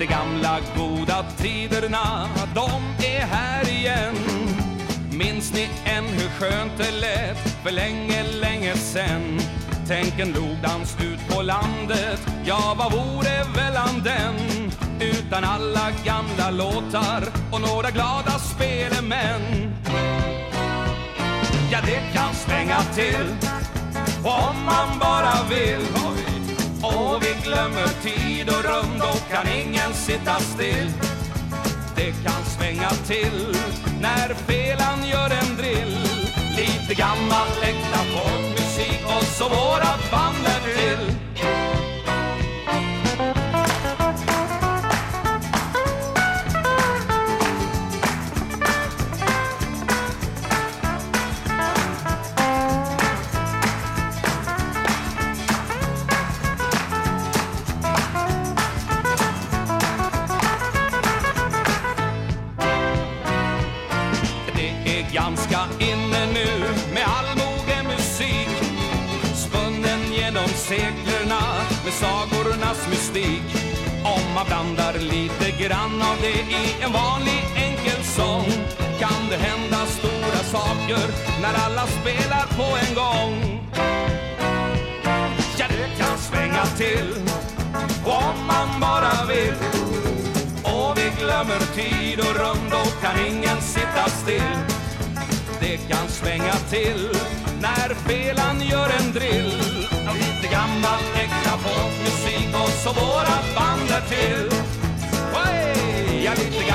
De gamla goda tiderna, de är här igen. Minns ni än hur skönt det lät för länge, länge sen? Tänk en logdans ut på landet, ja vad vore väl an den? Utan alla gamla låtar och några glada spelemän. Ja, det kan svänga till om man bara vill. Glömmer tid och rum, då kan ingen sitta still. Det kan svänga till när felan gör en drill. Lite gammal Jan ska ganska inne nu med allmogemusik Spunnen genom seklerna med sagornas mystik. Om man blandar lite grann av det i en vanlig enkel sång Kan det hända stora saker när alla spelar på en gång. Ja, det kan svänga till om man bara vill. Och vi glömmer tid och rum, då kan ingen sitta still. Det kan svänga till när felan gör en drill. Lite gammal äkta folkmusik och så våra band är till. Hey! Ja, lite